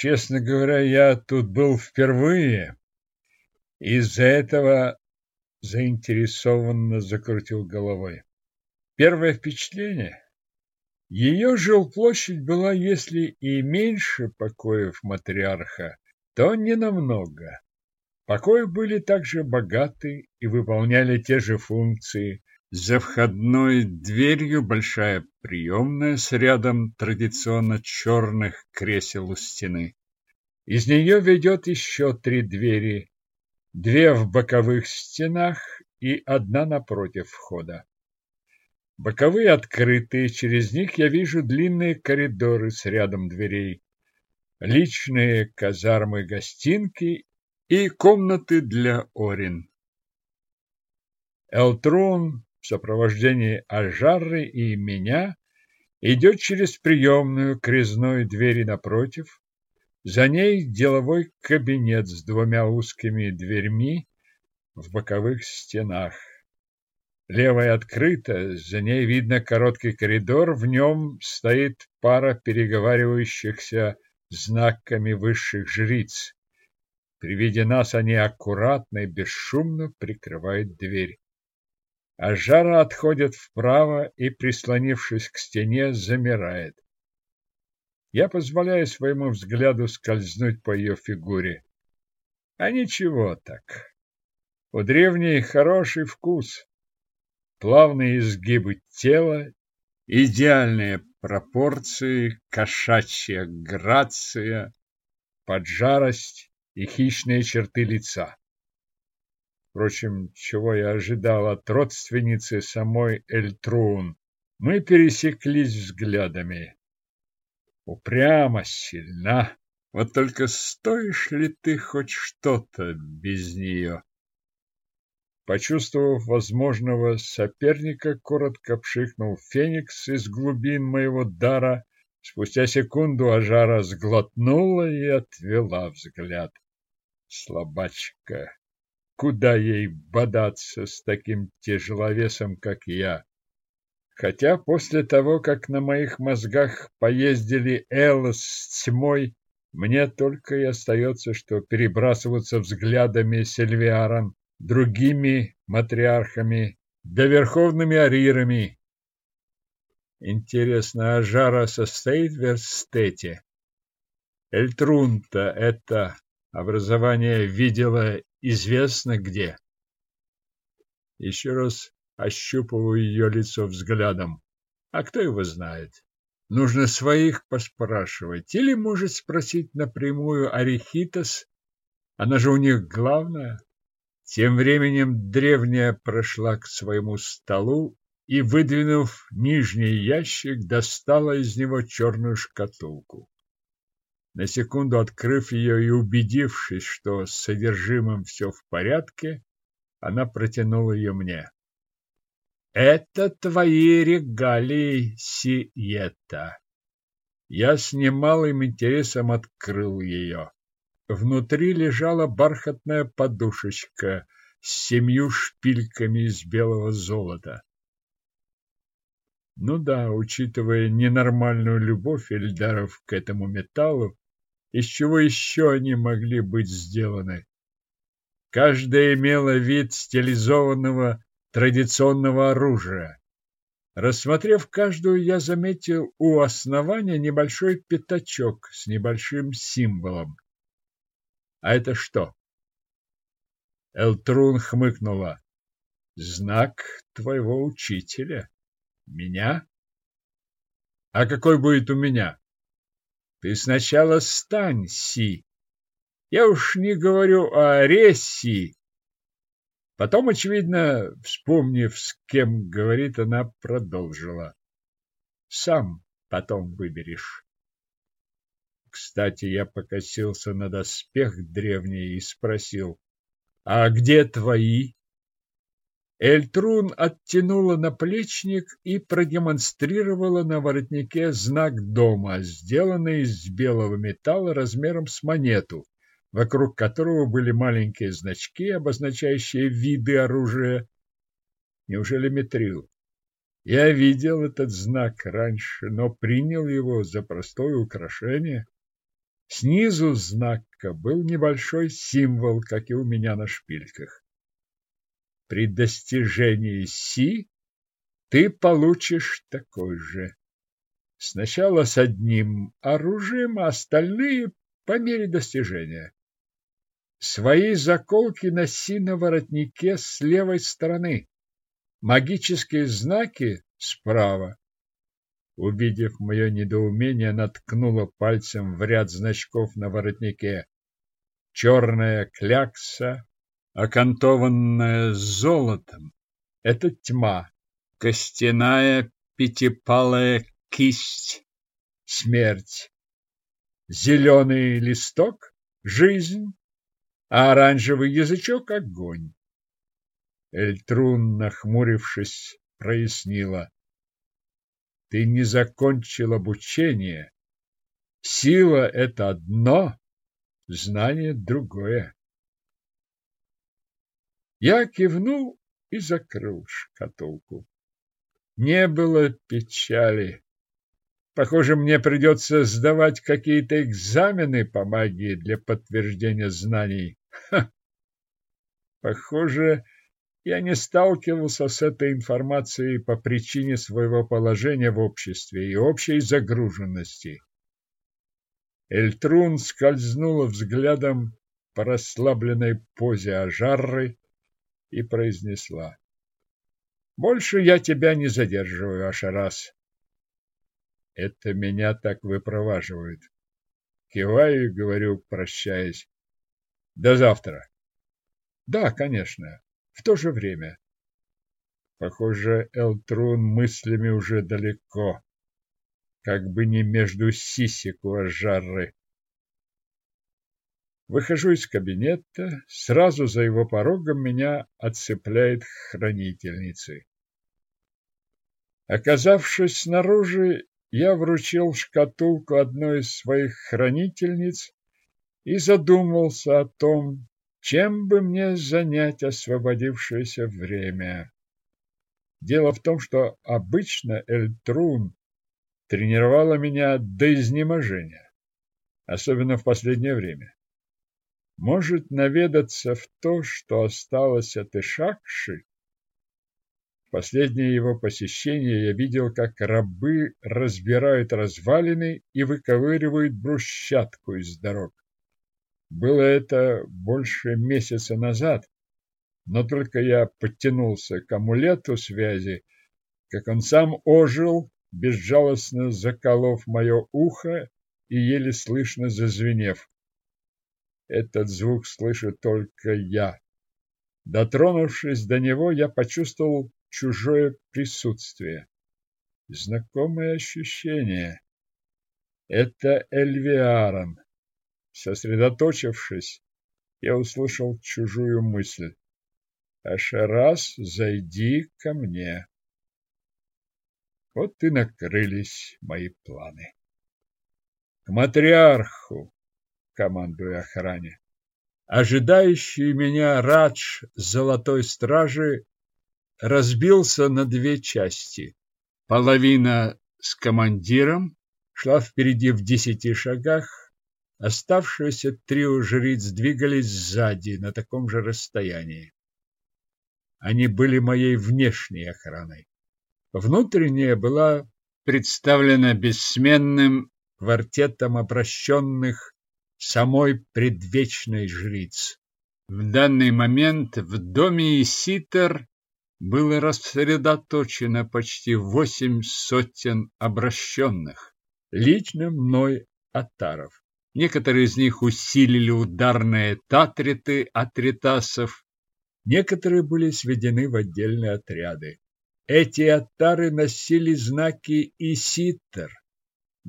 Честно говоря, я тут был впервые. Из-за этого заинтересованно закрутил головой. Первое впечатление. Ее жилплощадь была, если и меньше покоев матриарха, то не намного. Покои были также богаты и выполняли те же функции. За входной дверью большая приемная с рядом традиционно черных кресел у стены. Из нее ведет еще три двери, две в боковых стенах и одна напротив входа. Боковые открытые, через них я вижу длинные коридоры с рядом дверей, личные казармы-гостинки и комнаты для Орин. Элтрон в сопровождении Ажары и меня идет через приемную к резной двери напротив. За ней деловой кабинет с двумя узкими дверьми в боковых стенах. Левая открыта, за ней видно короткий коридор, в нем стоит пара переговаривающихся знаками высших жриц. При виде нас они аккуратно и бесшумно прикрывают дверь. А жара отходит вправо и, прислонившись к стене, замирает. Я позволяю своему взгляду скользнуть по ее фигуре. А ничего так. У древней хороший вкус. Плавные изгибы тела, идеальные пропорции, кошачья грация, поджарость и хищные черты лица. Впрочем, чего я ожидал от родственницы самой Эльтрун, мы пересеклись взглядами. Упрямо, сильна, вот только стоишь ли ты хоть что-то без нее? Почувствовав возможного соперника, коротко пшикнул Феникс из глубин моего дара. Спустя секунду Ажара сглотнула и отвела взгляд. Слабачка. Куда ей бодаться с таким тяжеловесом, как я? Хотя после того, как на моих мозгах поездили Элос с тьмой, мне только и остается, что перебрасываться взглядами Сильвиаром, другими матриархами, да верховными арирами. Интересно, а жара состоит в верстете? Эльтрунта это Образование видела известно где. Еще раз ощупываю ее лицо взглядом. А кто его знает? Нужно своих поспрашивать. Или, может, спросить напрямую Арихитас. Она же у них главная. Тем временем древняя прошла к своему столу и, выдвинув нижний ящик, достала из него черную шкатулку. На секунду открыв ее и убедившись, что с содержимым все в порядке, она протянула ее мне. «Это твои регалии, Сиета!» Я с немалым интересом открыл ее. Внутри лежала бархатная подушечка с семью шпильками из белого золота. Ну да, учитывая ненормальную любовь Эльдаров к этому металлу, из чего еще они могли быть сделаны? Каждая имела вид стилизованного традиционного оружия. Рассмотрев каждую, я заметил у основания небольшой пятачок с небольшим символом. А это что? Элтрун хмыкнула. Знак твоего учителя. Меня? А какой будет у меня? Ты сначала стань, Си. Я уж не говорю о Ресси. Потом, очевидно, вспомнив, с кем говорит, она продолжила. Сам потом выберешь. Кстати, я покосился на доспех древний и спросил, а где твои? Эльтрун оттянула наплечник и продемонстрировала на воротнике знак дома, сделанный из белого металла размером с монету, вокруг которого были маленькие значки, обозначающие виды оружия. Неужели метрил? Я видел этот знак раньше, но принял его за простое украшение. Снизу знака был небольшой символ, как и у меня на шпильках. При достижении Си ты получишь такой же. Сначала с одним оружием, а остальные по мере достижения. Свои заколки носи на воротнике с левой стороны. Магические знаки справа. Увидев мое недоумение, наткнула пальцем в ряд значков на воротнике. Черная клякса, окантованная золотом. Это тьма. Костяная пятипалая кисть. Смерть. Зеленый листок — жизнь, а оранжевый язычок — огонь. Эльтрун, нахмурившись, прояснила. Ты не закончил обучение. Сила — это одно, знание — другое. Я кивнул и закрыл шкатулку. Не было печали. Похоже, мне придется сдавать какие-то экзамены по магии для подтверждения знаний. Ха! Похоже, я не сталкивался с этой информацией по причине своего положения в обществе и общей загруженности. Эльтрун скользнула взглядом по расслабленной позе Ажарры и произнесла. «Больше я тебя не задерживаю, Ашарас. Это меня так выпроваживают. Киваю и говорю, прощаясь. До завтра. Да, конечно, в то же время. Похоже, Элтрун мыслями уже далеко, как бы не между сисек у Ажарры. Выхожу из кабинета, сразу за его порогом меня отцепляет хранительницы. Оказавшись снаружи, я вручил шкатулку одной из своих хранительниц и задумался о том, чем бы мне занять освободившееся время. Дело в том, что обычно Эльтрун тренировала меня до изнеможения, особенно в последнее время может наведаться в то, что осталось от Ишакши. В последнее его посещение я видел, как рабы разбирают развалины и выковыривают брусчатку из дорог. Было это больше месяца назад, но только я подтянулся к амулету связи, как он сам ожил, безжалостно заколов мое ухо и еле слышно зазвенев. Этот звук слышу только я. Дотронувшись до него, я почувствовал чужое присутствие. Знакомое ощущение. Это Эльвиарон. Сосредоточившись, я услышал чужую мысль. Ашарас, зайди ко мне. Вот и накрылись мои планы. К матриарху, командуя охране. Ожидающий меня Радж Золотой Стражи разбился на две части. Половина с командиром шла впереди в десяти шагах, оставшиеся трио жриц двигались сзади на таком же расстоянии. Они были моей внешней охраной. Внутренняя была представлена бессменным квартетом обращенных самой предвечной жрицы. В данный момент в доме Иситер было рассредоточено почти восемь сотен обращенных, лично мной атаров. Некоторые из них усилили ударные татриты атритасов, некоторые были сведены в отдельные отряды. Эти атары носили знаки Иситер,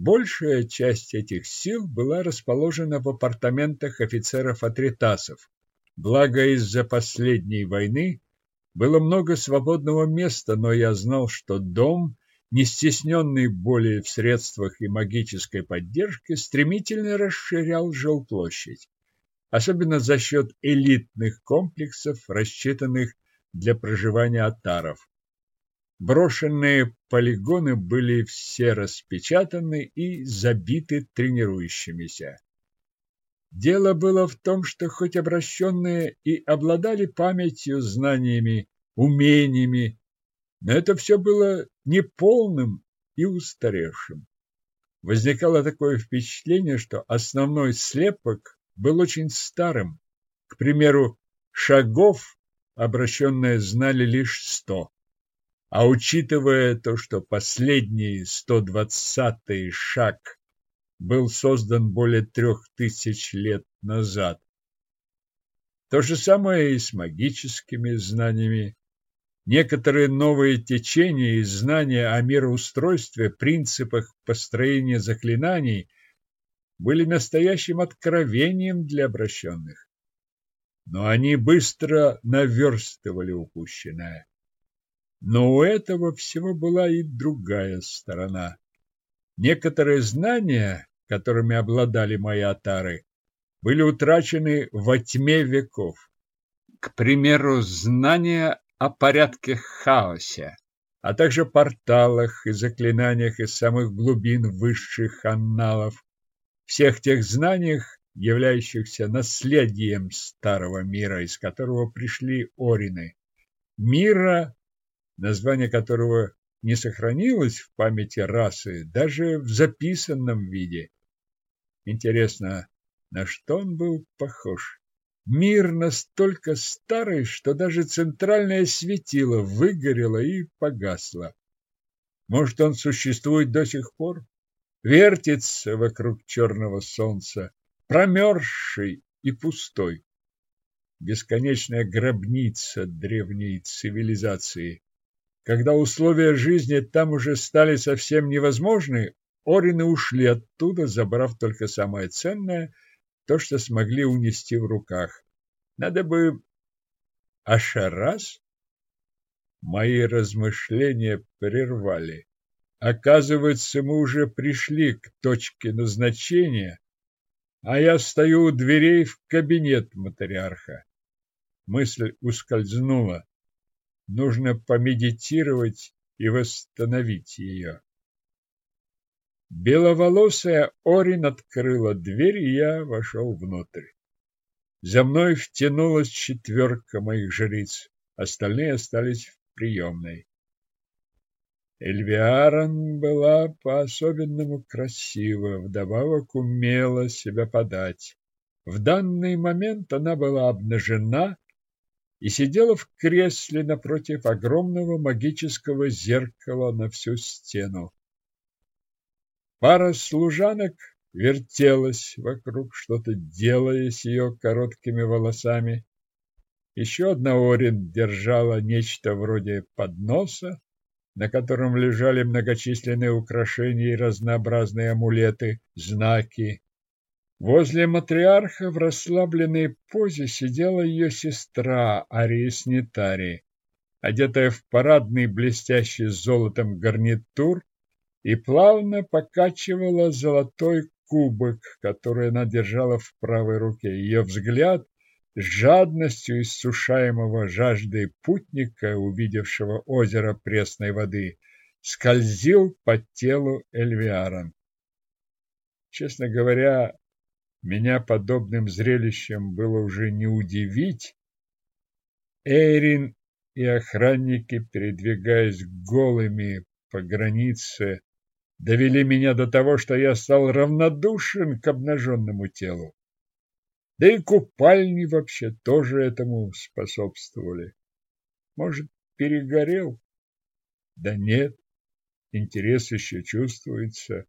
Большая часть этих сил была расположена в апартаментах офицеров-атритасов. Благо из-за последней войны было много свободного места, но я знал, что дом, не стесненный более в средствах и магической поддержке, стремительно расширял жилплощадь, особенно за счет элитных комплексов, рассчитанных для проживания атаров. Брошенные полигоны были все распечатаны и забиты тренирующимися. Дело было в том, что хоть обращенные и обладали памятью, знаниями, умениями, но это все было неполным и устаревшим. Возникало такое впечатление, что основной слепок был очень старым. К примеру, шагов обращенные знали лишь сто. А учитывая то, что последний 120-й шаг был создан более трех тысяч лет назад, то же самое и с магическими знаниями. Некоторые новые течения и знания о мироустройстве, принципах построения заклинаний были настоящим откровением для обращенных. Но они быстро наверстывали упущенное. Но у этого всего была и другая сторона. Некоторые знания, которыми обладали мои атары, были утрачены во тьме веков. К примеру, знания о порядке хаосе, а также порталах и заклинаниях из самых глубин высших анналов, всех тех знаниях, являющихся наследием старого мира, из которого пришли орины. Мира, название которого не сохранилось в памяти расы, даже в записанном виде. Интересно, на что он был похож? Мир настолько старый, что даже центральное светило выгорело и погасло. Может, он существует до сих пор? Вертится вокруг черного солнца, промерзший и пустой. Бесконечная гробница древней цивилизации. Когда условия жизни там уже стали совсем невозможны, Орины ушли оттуда, забрав только самое ценное, то, что смогли унести в руках. Надо бы... Ашарас? Мои размышления прервали. Оказывается, мы уже пришли к точке назначения, а я стою у дверей в кабинет матриарха. Мысль ускользнула. Нужно помедитировать и восстановить ее. Беловолосая Орин открыла дверь, и я вошел внутрь. За мной втянулась четверка моих жриц, остальные остались в приемной. Эльвиарон была по-особенному красива, вдобавок умела себя подать. В данный момент она была обнажена и сидела в кресле напротив огромного магического зеркала на всю стену. Пара служанок вертелась вокруг, что-то делая с ее короткими волосами. Еще одна Орин держала нечто вроде подноса, на котором лежали многочисленные украшения и разнообразные амулеты, знаки. Возле матриарха в расслабленной позе сидела ее сестра Ария Снитари, одетая в парадный блестящий золотом гарнитур и плавно покачивала золотой кубок, который она держала в правой руке. Ее взгляд с жадностью иссушаемого жаждой путника, увидевшего озеро пресной воды, скользил по телу Эльвиара. Честно говоря, меня подобным зрелищем было уже не удивить. Эйрин и охранники, передвигаясь голыми по границе, довели меня до того, что я стал равнодушен к обнаженному телу. Да и купальни вообще тоже этому способствовали. Может, перегорел? Да нет, интерес еще чувствуется.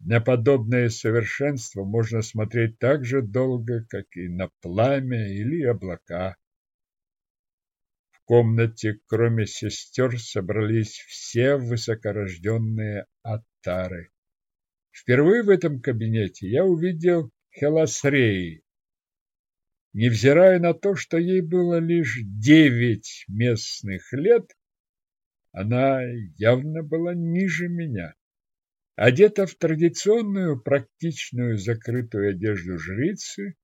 На подобное совершенство можно смотреть так же долго, как и на пламя или облака комнате, кроме сестер, собрались все высокорожденные аттары. Впервые в этом кабинете я увидел Хеласреи. Невзирая на то, что ей было лишь девять местных лет, она явно была ниже меня. Одета в традиционную практичную закрытую одежду жрицы,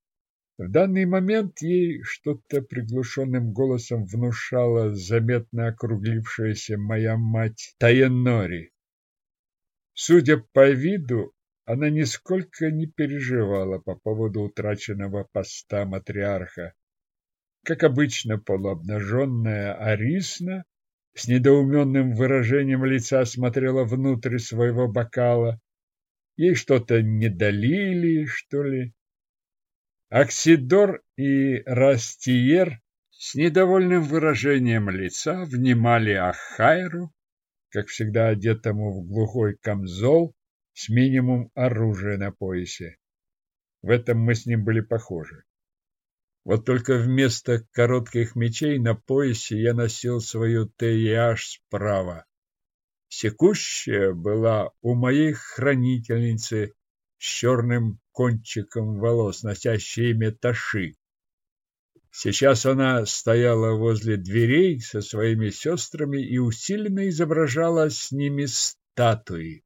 в данный момент ей что-то приглушенным голосом внушала заметно округлившаяся моя мать Таенори. Судя по виду, она нисколько не переживала по поводу утраченного поста матриарха. Как обычно, полуобнаженная Арисна с недоуменным выражением лица смотрела внутрь своего бокала. Ей что-то не долили, что ли. Оксидор и Растиер с недовольным выражением лица внимали Ахайру, как всегда одетому в глухой камзол с минимум оружия на поясе. В этом мы с ним были похожи. Вот только вместо коротких мечей на поясе я носил свою ТЕАШ справа. Секущая была у моей хранительницы с черным кончиком волос, носящей имя Таши. Сейчас она стояла возле дверей со своими сестрами и усиленно изображала с ними статуи.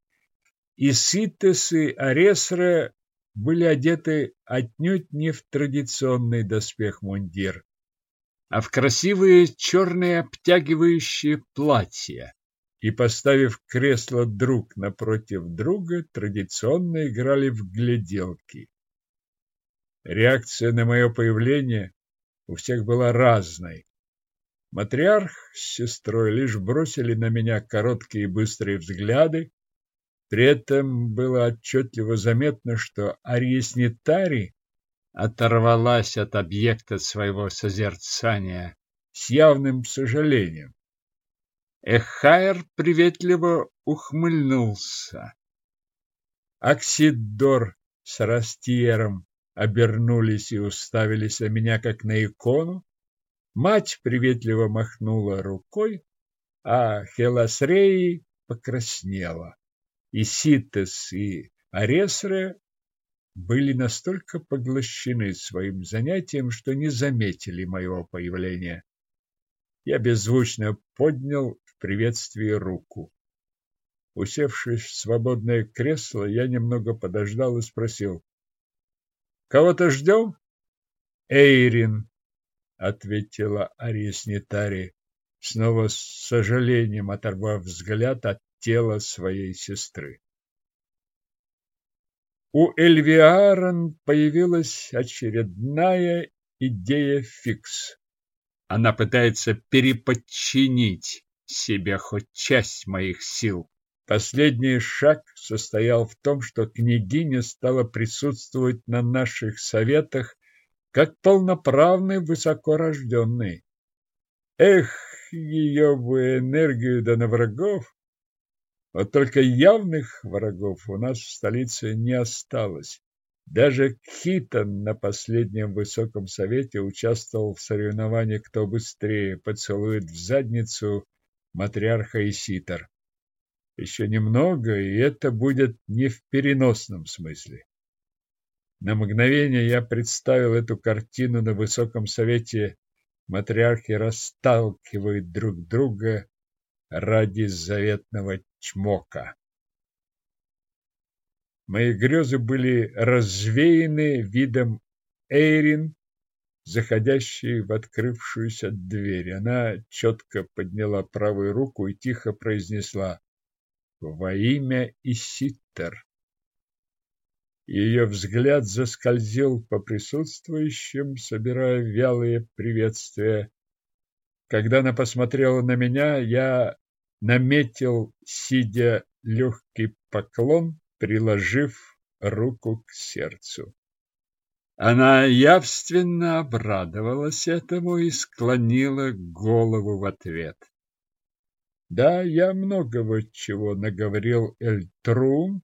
И Ситес и Аресре были одеты отнюдь не в традиционный доспех-мундир, а в красивые черные обтягивающие платья. И, поставив кресло друг напротив друга, традиционно играли в гляделки. Реакция на мое появление у всех была разной. Матриарх с сестрой лишь бросили на меня короткие и быстрые взгляды, при этом было отчетливо заметно, что Арьеснитари оторвалась от объекта своего созерцания с явным сожалением. Эхайр приветливо ухмыльнулся. Оксидор с Растиером обернулись и уставились на меня, как на икону. Мать приветливо махнула рукой, а Хеласреи покраснела и Ситес, и Аресре были настолько поглощены своим занятием, что не заметили моего появления. Я беззвучно поднял в приветствии руку. Усевшись в свободное кресло, я немного подождал и спросил. «Кого-то ждем?» «Эйрин», — ответила Ария снова с сожалением оторвав взгляд от тело своей сестры. У Эльвиарон появилась очередная идея фикс. Она пытается переподчинить себе хоть часть моих сил. Последний шаг состоял в том, что княгиня стала присутствовать на наших советах как полноправный высокорожденный. Эх, ее бы энергию да на врагов! Вот только явных врагов у нас в столице не осталось. Даже Хитон на последнем высоком совете участвовал в соревновании «Кто быстрее поцелует в задницу» матриарха Иситор. Еще немного, и это будет не в переносном смысле. На мгновение я представил эту картину на высоком совете. Матриархи расталкивают друг друга ради заветного чмока. Мои грезы были развеяны видом Эйрин, заходящей в открывшуюся дверь. Она четко подняла правую руку и тихо произнесла «Во имя Иситтер». Ее взгляд заскользил по присутствующим, собирая вялые приветствия. Когда она посмотрела на меня, я наметил, сидя легкий поклон, приложив руку к сердцу. Она явственно обрадовалась этому и склонила голову в ответ. Да, я многого чего наговорил Эльтрум,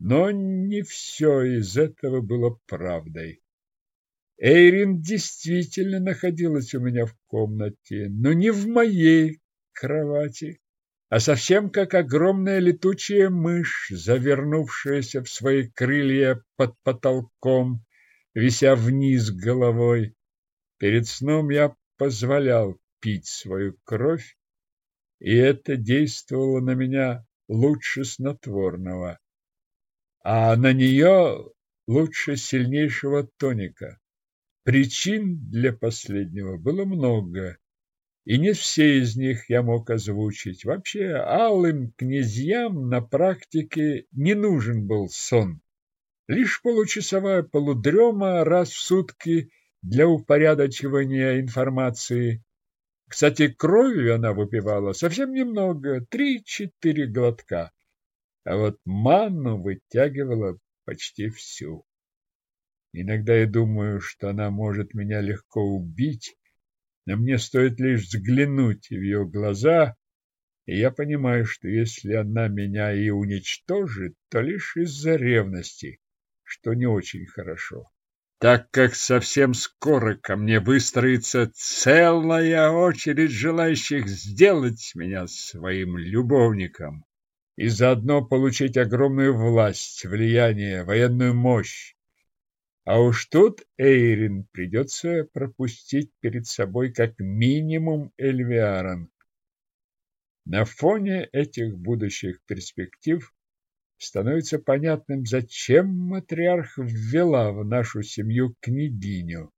но не все из этого было правдой. Эйрин действительно находилась у меня в комнате, но не в моей кровати, а совсем как огромная летучая мышь, завернувшаяся в свои крылья под потолком, вися вниз головой. Перед сном я позволял пить свою кровь, и это действовало на меня лучше снотворного, а на нее лучше сильнейшего тоника. Причин для последнего было много, и не все из них я мог озвучить. Вообще, алым князьям на практике не нужен был сон. Лишь получасовая полудрема раз в сутки для упорядочивания информации. Кстати, крови она выпивала совсем немного, три-четыре глотка, а вот манну вытягивала почти всю. Иногда я думаю, что она может меня легко убить, но мне стоит лишь взглянуть в ее глаза, и я понимаю, что если она меня и уничтожит, то лишь из-за ревности, что не очень хорошо. Так как совсем скоро ко мне выстроится целая очередь желающих сделать меня своим любовником и заодно получить огромную власть, влияние, военную мощь, а уж тут Эйрин придется пропустить перед собой как минимум Эльвиарон. На фоне этих будущих перспектив становится понятным, зачем матриарх ввела в нашу семью княгиню.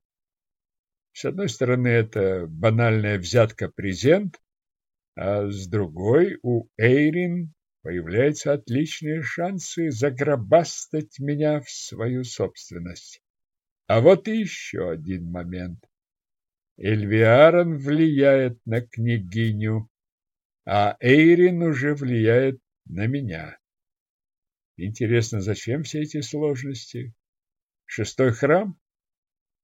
С одной стороны, это банальная взятка-презент, а с другой у Эйрин появляются отличные шансы загробастать меня в свою собственность. А вот еще один момент. Эльвиарон влияет на княгиню, а Эйрин уже влияет на меня. Интересно, зачем все эти сложности? Шестой храм?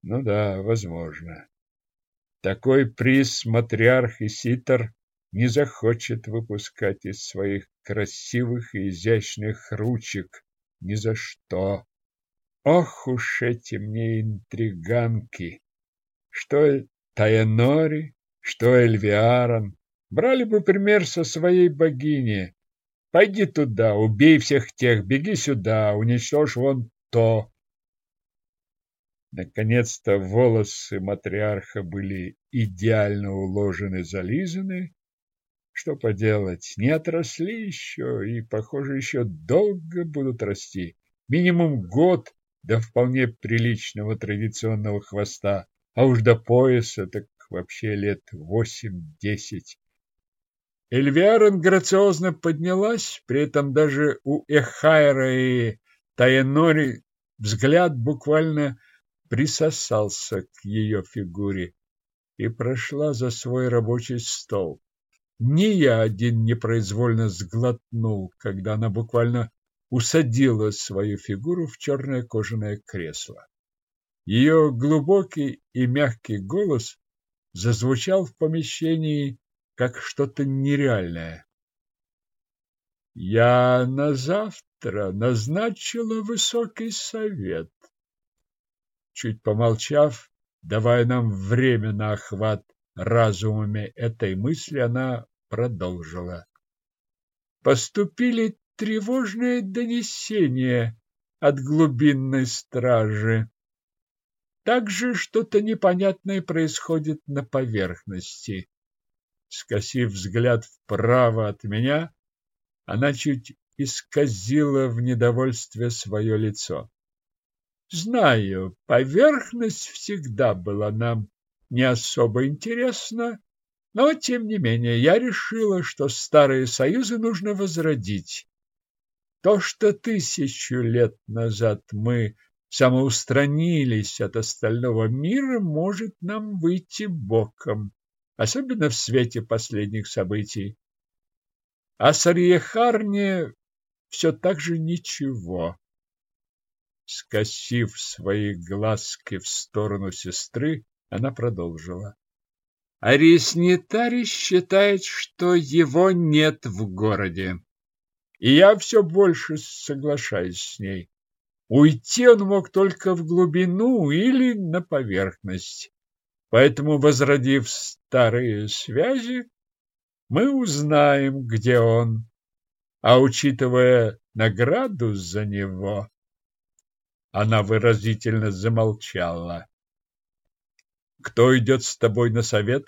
Ну да, возможно. Такой приз матриарх и ситер не захочет выпускать из своих красивых и изящных ручек ни за что. Ох уж эти мне интриганки! Что Таянори, что Эльвиарон. Брали бы пример со своей богини. Пойди туда, убей всех тех, беги сюда, уничтожь вон то. Наконец-то волосы матриарха были идеально уложены, зализаны, что поделать, не отросли еще и, похоже, еще долго будут расти. Минимум год до вполне приличного традиционного хвоста, а уж до пояса так вообще лет восемь-десять. Эльвиарон грациозно поднялась, при этом даже у Эхайра и Таенори взгляд буквально присосался к ее фигуре и прошла за свой рабочий стол. Ни я один непроизвольно сглотнул, когда она буквально усадила свою фигуру в черное кожаное кресло. Ее глубокий и мягкий голос зазвучал в помещении как что-то нереальное. Я на завтра назначила высокий совет. Чуть помолчав, давая нам время на охват разумами этой мысли, она продолжила. Поступили тревожные донесения от глубинной стражи. Также что-то непонятное происходит на поверхности. Скосив взгляд вправо от меня, она чуть исказила в недовольстве свое лицо. Знаю, поверхность всегда была нам не особо интересна, но, тем не менее, я решила, что старые союзы нужно возродить. То, что тысячу лет назад мы самоустранились от остального мира, может нам выйти боком, особенно в свете последних событий. А с Арьехарне все так же ничего. Скосив свои глазки в сторону сестры, она продолжила. Ариснитарий считает, что его нет в городе. И я все больше соглашаюсь с ней. Уйти он мог только в глубину или на поверхность. Поэтому, возродив старые связи, мы узнаем, где он. А учитывая награду за него, она выразительно замолчала. Кто идет с тобой на совет?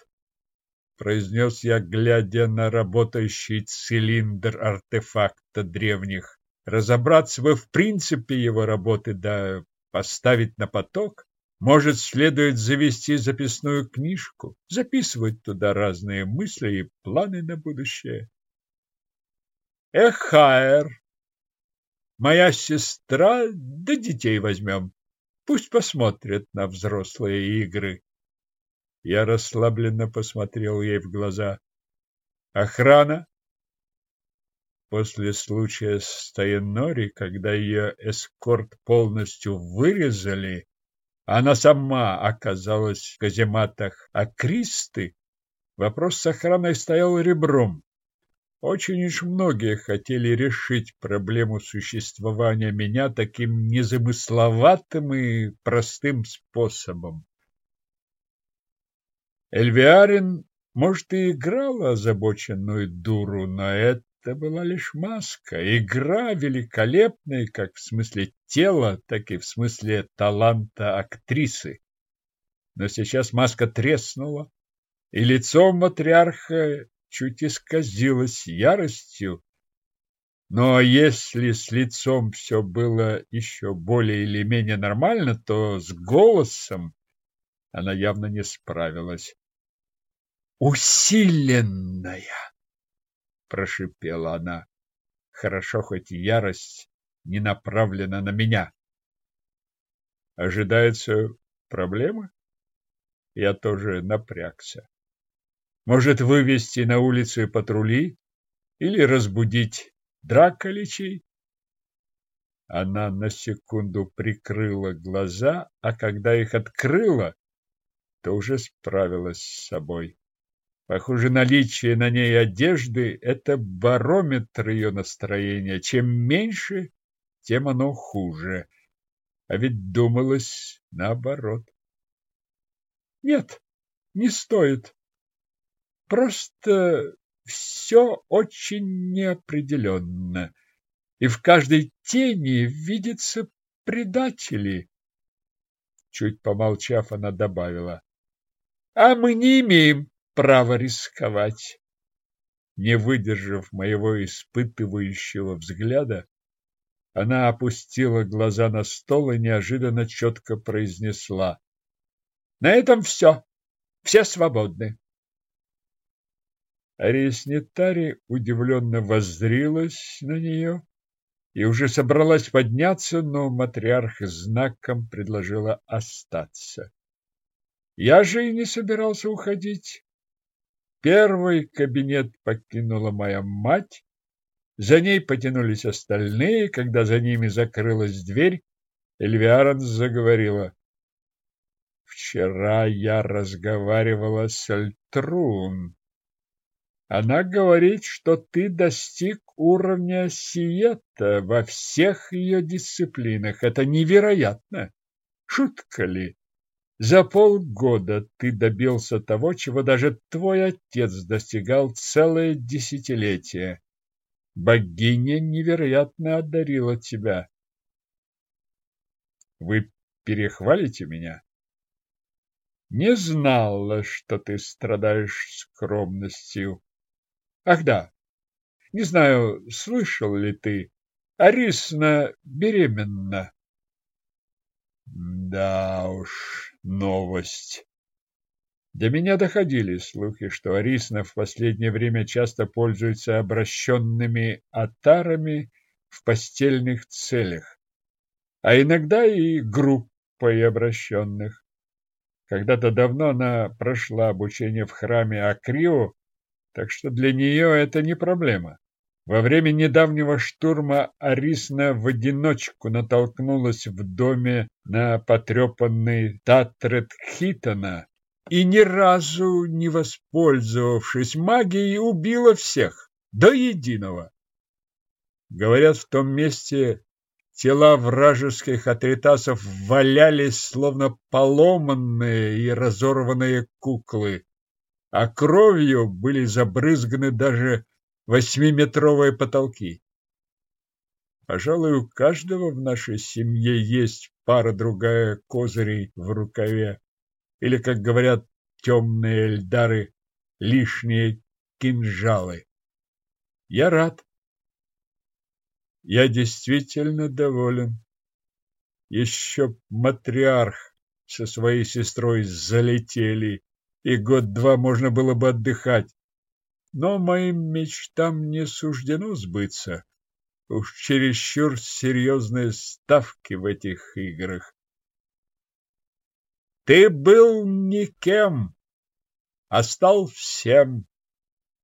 произнес я, глядя на работающий цилиндр артефакта древних. Разобраться бы в принципе его работы, да поставить на поток Может, следует завести записную книжку, записывать туда разные мысли и планы на будущее. Эх, Хайер, моя сестра, да детей возьмем. Пусть посмотрят на взрослые игры. Я расслабленно посмотрел ей в глаза. Охрана? После случая с Таенори, когда ее эскорт полностью вырезали, она сама оказалась в казематах Акристы, вопрос с охраной стоял ребром. Очень уж многие хотели решить проблему существования меня таким незамысловатым и простым способом. Эльвиарин, может, и играла озабоченную дуру, но это была лишь маска, игра великолепная как в смысле тела, так и в смысле таланта актрисы. Но сейчас маска треснула, и лицо матриарха чуть исказилось яростью. Но если с лицом все было еще более или менее нормально, то с голосом она явно не справилась. Усиленная! прошипела она. Хорошо, хоть ярость не направлена на меня. Ожидается проблема? Я тоже напрягся. Может, вывести на улицу патрули или разбудить драколичей? Она на секунду прикрыла глаза, а когда их открыла, то уже справилась с собой. Похоже, наличие на ней одежды – это барометр ее настроения. Чем меньше, тем оно хуже. А ведь думалось наоборот. Нет, не стоит. Просто все очень неопределенно. И в каждой тени видятся предатели. Чуть помолчав, она добавила. А мы не имеем право рисковать. Не выдержав моего испытывающего взгляда, она опустила глаза на стол и неожиданно четко произнесла. На этом все. Все свободны. Ариснетари удивленно воззрилась на нее и уже собралась подняться, но матриарх знаком предложила остаться. Я же и не собирался уходить. Первый кабинет покинула моя мать, за ней потянулись остальные, когда за ними закрылась дверь, Эльвиарон заговорила. Вчера я разговаривала с Альтрун. Она говорит, что ты достиг уровня Сиета во всех ее дисциплинах. Это невероятно. Шутка ли? За полгода ты добился того, чего даже твой отец достигал целое десятилетие. Богиня невероятно одарила тебя. Вы перехвалите меня? Не знала, что ты страдаешь скромностью. Ах да, не знаю, слышал ли ты, Арисна беременна. Да уж, новость. До меня доходили слухи, что Арисна в последнее время часто пользуется обращенными отарами в постельных целях, а иногда и группой обращенных. Когда-то давно она прошла обучение в храме Акрио, так что для нее это не проблема. Во время недавнего штурма Арисна в одиночку натолкнулась в доме на потрепанный Татрет Хитона и ни разу не воспользовавшись магией, убила всех до единого. Говорят, в том месте тела вражеских атритасов валялись, словно поломанные и разорванные куклы, а кровью были забрызганы даже восьмиметровые потолки. Пожалуй, у каждого в нашей семье есть пара-другая козырей в рукаве. Или, как говорят темные эльдары, лишние кинжалы. Я рад. Я действительно доволен. Еще матриарх со своей сестрой залетели, и год-два можно было бы отдыхать. Но моим мечтам не суждено сбыться. Уж чересчур серьезные ставки в этих играх. Ты был никем, а стал всем,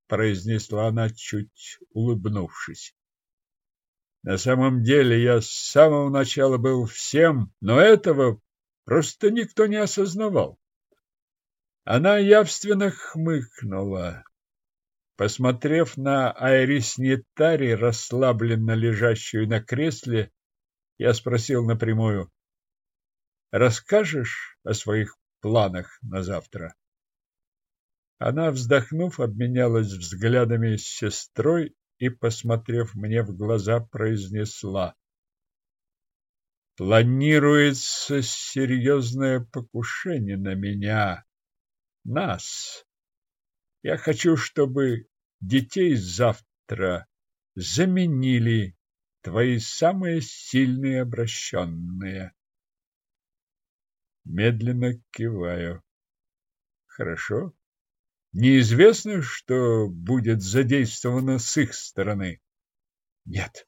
произнесла она, чуть улыбнувшись. На самом деле я с самого начала был всем, но этого просто никто не осознавал. Она явственно хмыкнула. Посмотрев на Айрис Нетари, расслабленно лежащую на кресле, я спросил напрямую, «Расскажешь о своих планах на завтра?» Она, вздохнув, обменялась взглядами с сестрой и, посмотрев мне в глаза, произнесла. Планируется серьезное покушение на меня, нас. Я хочу, чтобы детей завтра заменили твои самые сильные обращенные. Медленно киваю. Хорошо. Неизвестно, что будет задействовано с их стороны. Нет.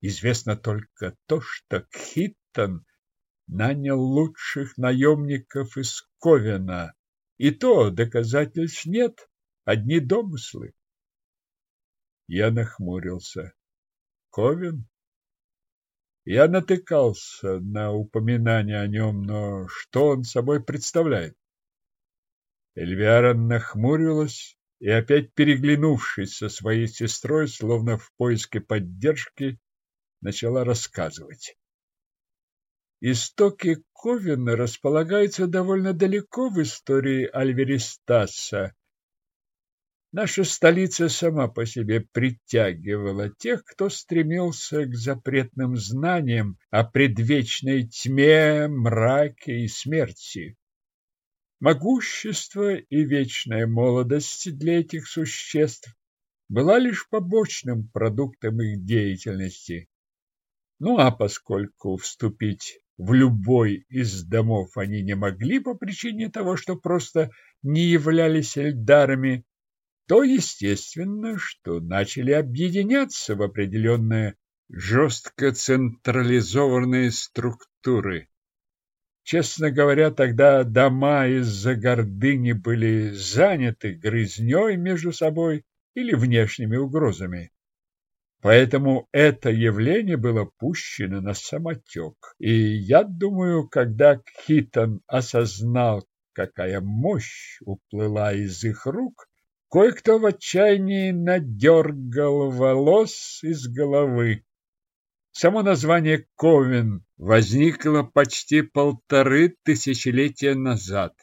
Известно только то, что Кхиттон нанял лучших наемников из Ковена. И то доказательств нет, одни домыслы. Я нахмурился. Ковен? Я натыкался на упоминание о нем, но что он собой представляет? Эльвиара нахмурилась и, опять переглянувшись со своей сестрой, словно в поиске поддержки, начала рассказывать. Истоки Ковина располагаются довольно далеко в истории Альверистаса. Наша столица сама по себе притягивала тех, кто стремился к запретным знаниям о предвечной тьме, мраке и смерти. Могущество и вечная молодость для этих существ была лишь побочным продуктом их деятельности. Ну а поскольку вступить в любой из домов они не могли по причине того, что просто не являлись эльдарами, то естественно, что начали объединяться в определенные жестко централизованные структуры. Честно говоря, тогда дома из-за гордыни были заняты грызней между собой или внешними угрозами. Поэтому это явление было пущено на самотек. И я думаю, когда Хитон осознал, какая мощь уплыла из их рук, кое-кто в отчаянии надергал волос из головы. Само название Ковен возникло почти полторы тысячелетия назад.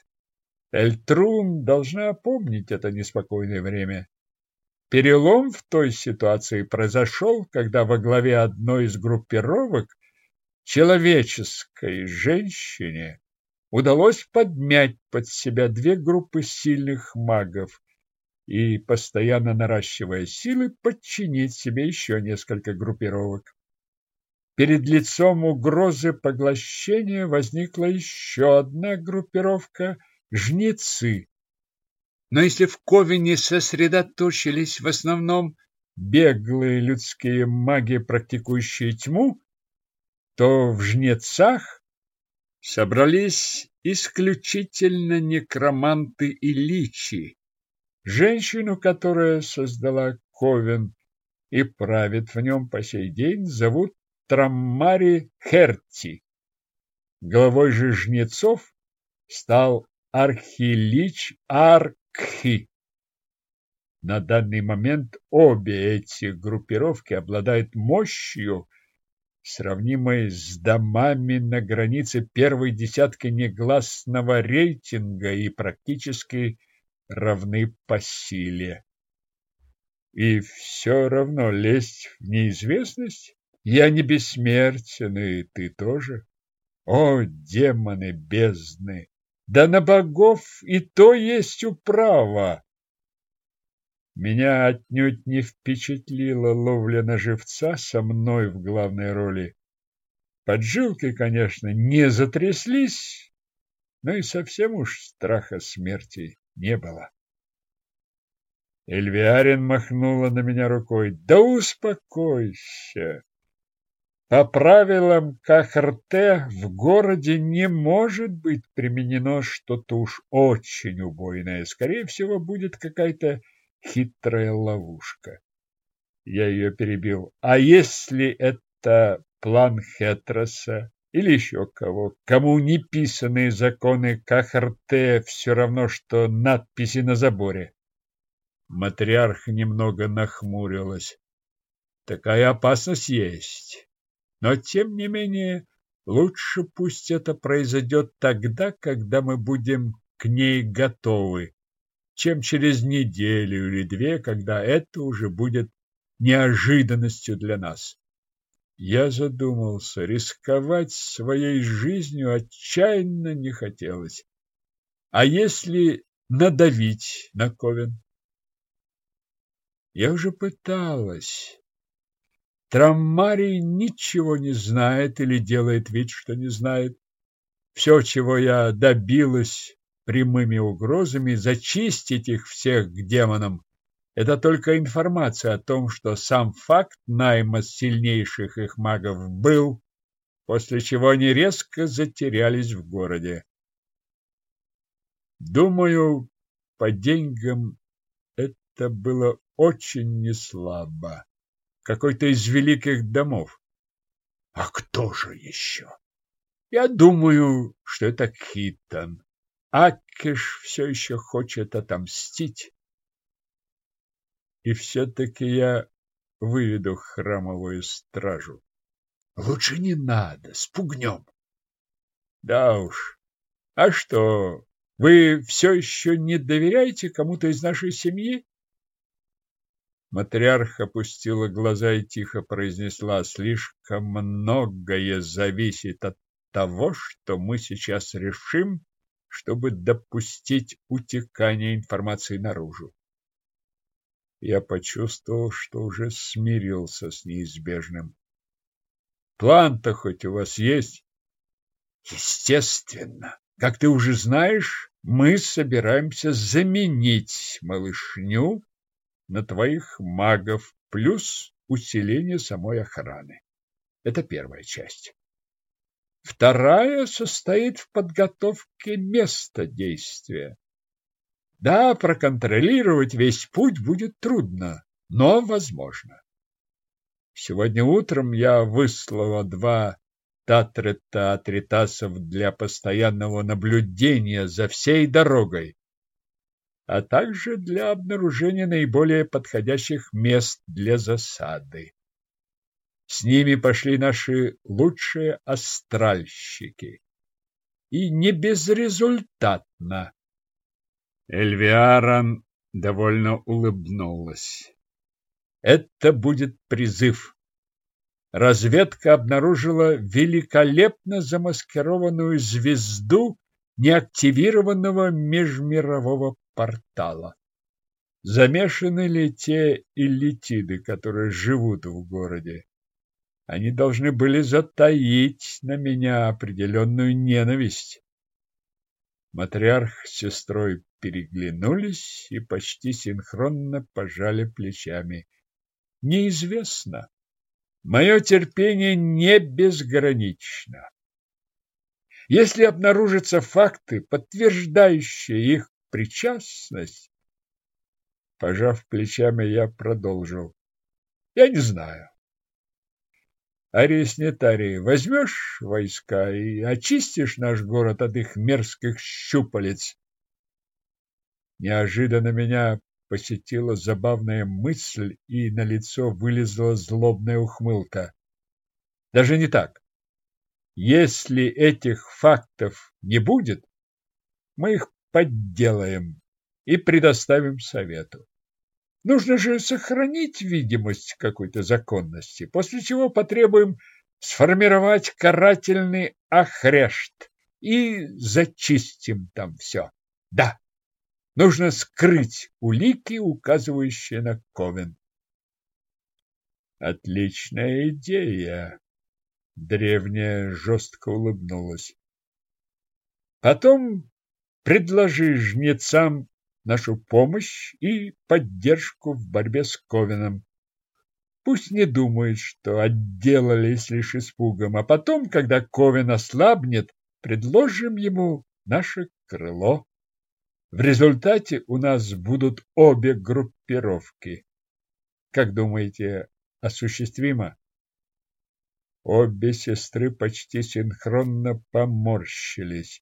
Эльтрун должна помнить это неспокойное время. Перелом в той ситуации произошел, когда во главе одной из группировок человеческой женщине удалось подмять под себя две группы сильных магов и, постоянно наращивая силы, подчинить себе еще несколько группировок. Перед лицом угрозы поглощения возникла еще одна группировка – жнецы, но если в Ковине сосредоточились в основном беглые людские маги, практикующие тьму, то в жнецах собрались исключительно некроманты и личи. Женщину, которая создала Ковен и правит в нем по сей день, зовут Траммари Херти. Главой же жнецов стал архилич Ар Кхи. На данный момент обе эти группировки обладают мощью, сравнимой с домами на границе первой десятки негласного рейтинга и практически равны по силе. И все равно лезть в неизвестность? Я не бессмертен, и ты тоже. О, демоны бездны! Да на богов и то есть управа. Меня отнюдь не впечатлила ловля на живца со мной в главной роли. Поджилки, конечно, не затряслись, но и совсем уж страха смерти не было. Эльвиарин махнула на меня рукой. Да успокойся. По правилам КХРТ в городе не может быть применено что-то уж очень убойное. Скорее всего, будет какая-то хитрая ловушка. Я ее перебил. А если это план Хетроса или еще кого, кому неписанные законы КХРТ все равно, что надписи на заборе? Матриарх немного нахмурилась. Такая опасность есть. Но, тем не менее, лучше пусть это произойдет тогда, когда мы будем к ней готовы, чем через неделю или две, когда это уже будет неожиданностью для нас. Я задумался, рисковать своей жизнью отчаянно не хотелось. А если надавить на Ковен? Я уже пыталась, Траммарий ничего не знает или делает вид, что не знает. Все, чего я добилась прямыми угрозами, зачистить их всех к демонам, это только информация о том, что сам факт найма сильнейших их магов был, после чего они резко затерялись в городе. Думаю, по деньгам это было очень неслабо какой-то из великих домов. А кто же еще? Я думаю, что это Китон. Акиш все еще хочет отомстить. И все-таки я выведу храмовую стражу. Лучше не надо, спугнем. Да уж. А что, вы все еще не доверяете кому-то из нашей семьи? Матриарх опустила глаза и тихо произнесла, слишком многое зависит от того, что мы сейчас решим, чтобы допустить утекание информации наружу. Я почувствовал, что уже смирился с неизбежным. План-то хоть у вас есть? Естественно. Как ты уже знаешь, мы собираемся заменить малышню на твоих магов плюс усиление самой охраны. Это первая часть. Вторая состоит в подготовке места действия. Да, проконтролировать весь путь будет трудно, но возможно. Сегодня утром я выслала два татрета атритасов для постоянного наблюдения за всей дорогой а также для обнаружения наиболее подходящих мест для засады. С ними пошли наши лучшие астральщики. И не безрезультатно. Эльвиаран довольно улыбнулась. Это будет призыв. Разведка обнаружила великолепно замаскированную звезду неактивированного межмирового портала. Замешаны ли те иллитиды, которые живут в городе? Они должны были затаить на меня определенную ненависть. Матриарх с сестрой переглянулись и почти синхронно пожали плечами. Неизвестно. Мое терпение не безгранично. Если обнаружатся факты, подтверждающие их причастность. Пожав плечами, я продолжил. Я не знаю. Арис Нетарий, возьмешь войска и очистишь наш город от их мерзких щупалец? Неожиданно меня посетила забавная мысль, и на лицо вылезла злобная ухмылка. Даже не так. Если этих фактов не будет, мы их подделаем и предоставим совету. Нужно же сохранить видимость какой-то законности, после чего потребуем сформировать карательный охрешт и зачистим там все. Да, нужно скрыть улики, указывающие на Ковен. Отличная идея. Древняя жестко улыбнулась. Потом предложи жнецам нашу помощь и поддержку в борьбе с Ковином. Пусть не думает, что отделались лишь испугом, а потом, когда Ковен ослабнет, предложим ему наше крыло. В результате у нас будут обе группировки. Как думаете, осуществимо? Обе сестры почти синхронно поморщились.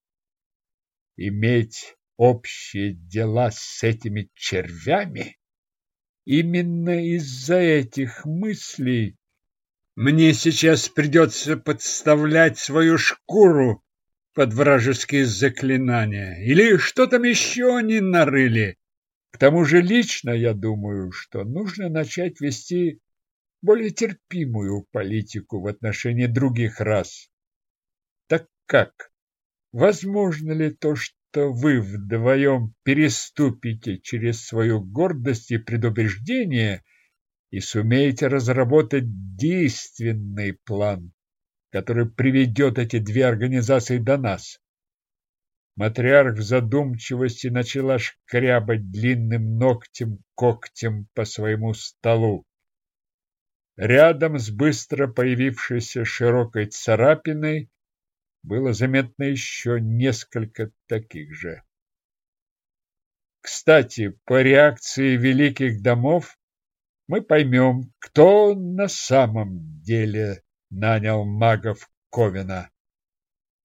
Иметь общие дела с этими червями? Именно из-за этих мыслей мне сейчас придется подставлять свою шкуру под вражеские заклинания. Или что там еще они нарыли? К тому же лично я думаю, что нужно начать вести более терпимую политику в отношении других рас. Так как? Возможно ли то, что вы вдвоем переступите через свою гордость и предубеждение и сумеете разработать действенный план, который приведет эти две организации до нас? Матриарх в задумчивости начала шкрябать длинным ногтем когтем по своему столу. Рядом с быстро появившейся широкой царапиной было заметно еще несколько таких же. Кстати, по реакции великих домов мы поймем, кто на самом деле нанял магов Ковина.